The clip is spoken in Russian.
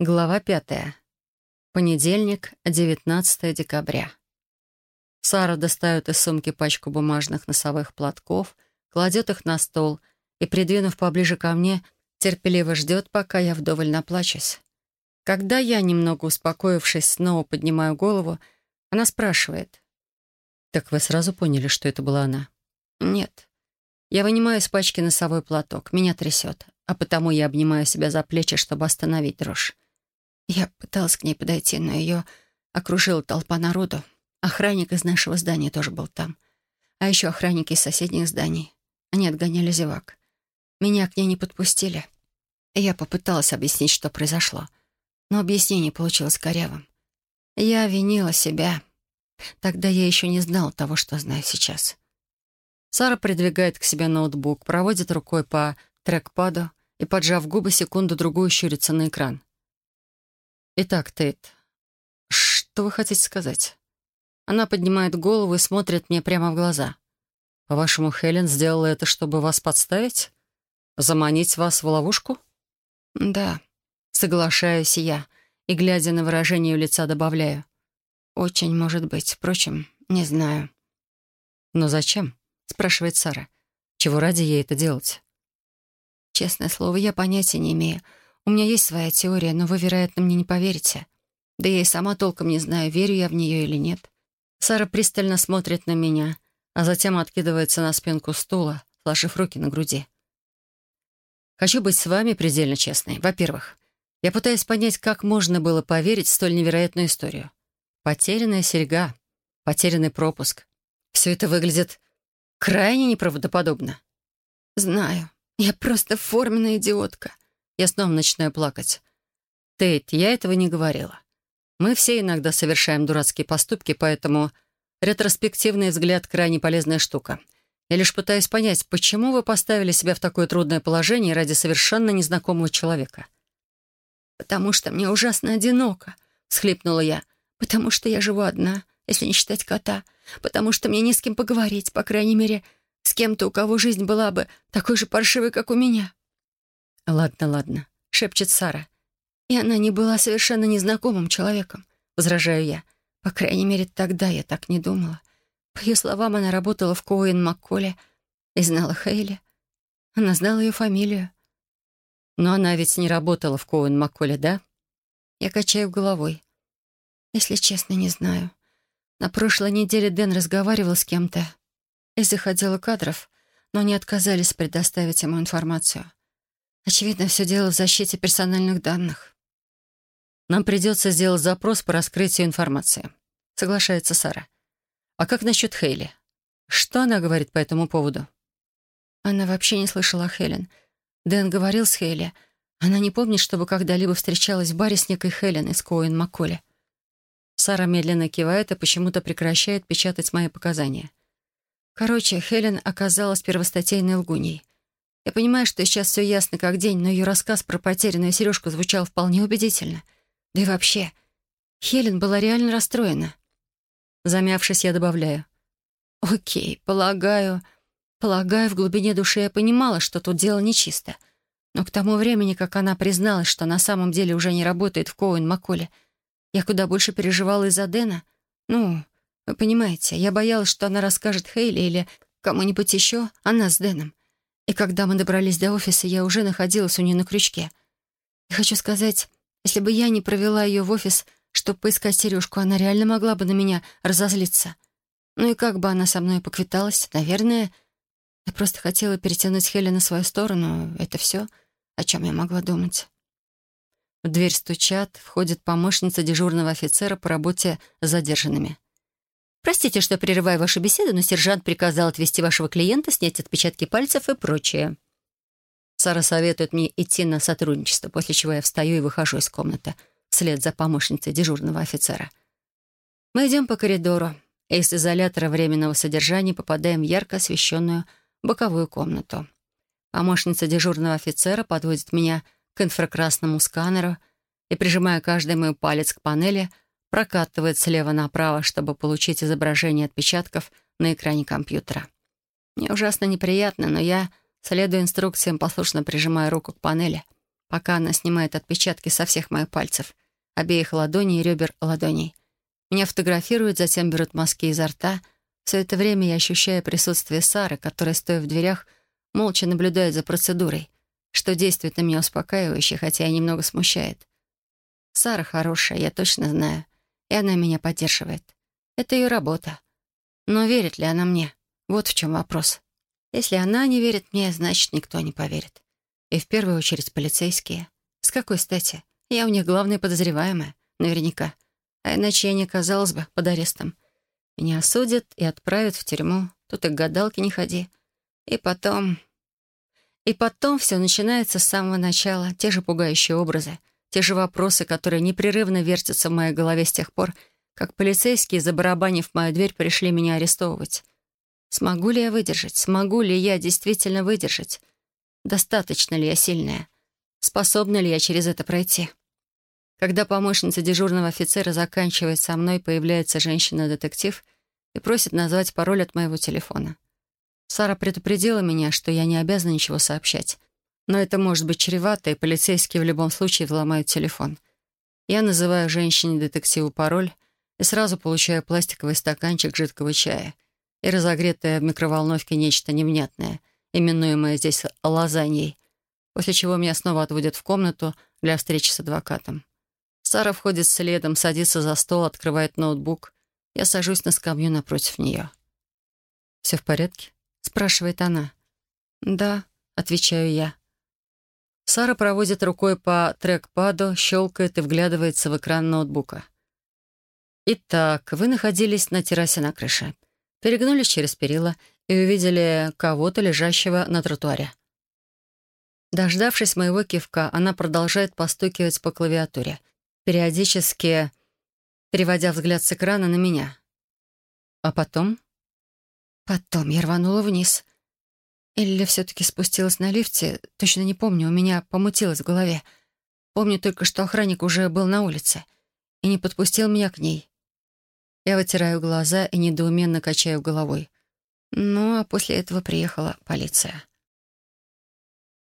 Глава пятая. Понедельник, 19 декабря. Сара достает из сумки пачку бумажных носовых платков, кладет их на стол и, придвинув поближе ко мне, терпеливо ждет, пока я вдоволь наплачусь. Когда я, немного успокоившись, снова поднимаю голову, она спрашивает. «Так вы сразу поняли, что это была она?» «Нет». Я вынимаю из пачки носовой платок. Меня трясет, а потому я обнимаю себя за плечи, чтобы остановить дрожь. Я пыталась к ней подойти, но ее окружила толпа народу. Охранник из нашего здания тоже был там. А еще охранники из соседних зданий. Они отгоняли зевак. Меня к ней не подпустили. Я попыталась объяснить, что произошло. Но объяснение получилось корявым. Я винила себя. Тогда я еще не знала того, что знаю сейчас. Сара придвигает к себе ноутбук, проводит рукой по трекпаду и, поджав губы, секунду-другую щурится на экран. «Итак, Тейт, что вы хотите сказать?» Она поднимает голову и смотрит мне прямо в глаза. «По-вашему, Хелен сделала это, чтобы вас подставить? Заманить вас в ловушку?» «Да», — соглашаюсь я, и, глядя на выражение лица, добавляю. «Очень может быть. Впрочем, не знаю». «Но зачем?» — спрашивает Сара. «Чего ради ей это делать?» «Честное слово, я понятия не имею. У меня есть своя теория, но вы, вероятно, мне не поверите. Да я и сама толком не знаю, верю я в нее или нет. Сара пристально смотрит на меня, а затем откидывается на спинку стула, сложив руки на груди. Хочу быть с вами предельно честной. Во-первых, я пытаюсь понять, как можно было поверить в столь невероятную историю. Потерянная серьга, потерянный пропуск. Все это выглядит крайне неправдоподобно. Знаю, я просто форменная идиотка. Я снова начинаю плакать. «Тейт, я этого не говорила. Мы все иногда совершаем дурацкие поступки, поэтому ретроспективный взгляд — крайне полезная штука. Я лишь пытаюсь понять, почему вы поставили себя в такое трудное положение ради совершенно незнакомого человека». «Потому что мне ужасно одиноко», — всхлипнула я. «Потому что я живу одна, если не считать кота. Потому что мне не с кем поговорить, по крайней мере, с кем-то, у кого жизнь была бы такой же паршивой, как у меня». «Ладно, ладно», — шепчет Сара. «И она не была совершенно незнакомым человеком», — возражаю я. По крайней мере, тогда я так не думала. По ее словам, она работала в Коуэн Макколе и знала Хейли. Она знала ее фамилию. Но она ведь не работала в Коуэн Макколе, да? Я качаю головой. Если честно, не знаю. На прошлой неделе Дэн разговаривал с кем-то из их отдела кадров, но они отказались предоставить ему информацию. Очевидно, все дело в защите персональных данных. Нам придется сделать запрос по раскрытию информации. Соглашается Сара. А как насчет Хейли? Что она говорит по этому поводу? Она вообще не слышала о Хелен. Дэн говорил с Хейли. Она не помнит, чтобы когда-либо встречалась в баре с некой Хелен из Коуэн Макколи. Сара медленно кивает и почему-то прекращает печатать мои показания. Короче, Хелен оказалась первостатейной лгуней. Я понимаю, что сейчас все ясно как день, но ее рассказ про потерянную сережку звучал вполне убедительно. Да и вообще, Хелен была реально расстроена. Замявшись, я добавляю. «Окей, полагаю, полагаю, в глубине души я понимала, что тут дело нечисто. Но к тому времени, как она призналась, что на самом деле уже не работает в Коуэн Макколе, я куда больше переживала из-за Дэна. Ну, вы понимаете, я боялась, что она расскажет Хейли или кому-нибудь еще о нас с Дэном. И когда мы добрались до офиса, я уже находилась у нее на крючке. И хочу сказать, если бы я не провела ее в офис, чтобы поискать сережку, она реально могла бы на меня разозлиться. Ну и как бы она со мной поквиталась, наверное... Я просто хотела перетянуть Хелли на свою сторону. Это все, о чем я могла думать. В дверь стучат, входит помощница дежурного офицера по работе с задержанными. Простите, что прерываю вашу беседу, но сержант приказал отвезти вашего клиента, снять отпечатки пальцев и прочее. Сара советует мне идти на сотрудничество, после чего я встаю и выхожу из комнаты вслед за помощницей дежурного офицера. Мы идем по коридору, и из изолятора временного содержания попадаем в ярко освещенную боковую комнату. Помощница дежурного офицера подводит меня к инфракрасному сканеру и, прижимая каждый мой палец к панели, прокатывает слева направо, чтобы получить изображение отпечатков на экране компьютера. Мне ужасно неприятно, но я, следуя инструкциям, послушно прижимаю руку к панели пока она снимает отпечатки со всех моих пальцев, обеих ладоней и ребер ладоней. Меня фотографируют, затем берут маски изо рта. Все это время я ощущаю присутствие Сары, которая, стоя в дверях, молча наблюдает за процедурой, что действует на меня успокаивающе, хотя и немного смущает. Сара хорошая, я точно знаю, и она меня поддерживает. Это ее работа. Но верит ли она мне? Вот в чем вопрос. Если она не верит мне, значит, никто не поверит. И в первую очередь полицейские. С какой стати? Я у них главная подозреваемая. Наверняка. А иначе я не оказалась бы под арестом. Меня осудят и отправят в тюрьму. Тут и к гадалке не ходи. И потом... И потом все начинается с самого начала. Те же пугающие образы. Те же вопросы, которые непрерывно вертятся в моей голове с тех пор, как полицейские, забарабанив мою дверь, пришли меня арестовывать. Смогу ли я выдержать? Смогу ли я действительно выдержать? Достаточно ли я сильная? Способна ли я через это пройти? Когда помощница дежурного офицера заканчивает со мной, появляется женщина-детектив и просит назвать пароль от моего телефона. Сара предупредила меня, что я не обязана ничего сообщать. Но это может быть чревато, и полицейские в любом случае взломают телефон. Я называю женщине-детективу пароль и сразу получаю пластиковый стаканчик жидкого чая — и разогретое в микроволновке нечто невнятное, именуемое здесь лазаньей, после чего меня снова отводят в комнату для встречи с адвокатом. Сара входит следом, садится за стол, открывает ноутбук. Я сажусь на скамью напротив нее. «Все в порядке?» — спрашивает она. «Да», — отвечаю я. Сара проводит рукой по трекпаду, щелкает и вглядывается в экран ноутбука. «Итак, вы находились на террасе на крыше перегнулись через перила и увидели кого-то, лежащего на тротуаре. Дождавшись моего кивка, она продолжает постукивать по клавиатуре, периодически переводя взгляд с экрана на меня. А потом? Потом я рванула вниз. Или все-таки спустилась на лифте, точно не помню, у меня помутилось в голове. Помню только, что охранник уже был на улице и не подпустил меня к ней. Я вытираю глаза и недоуменно качаю головой. Ну, а после этого приехала полиция.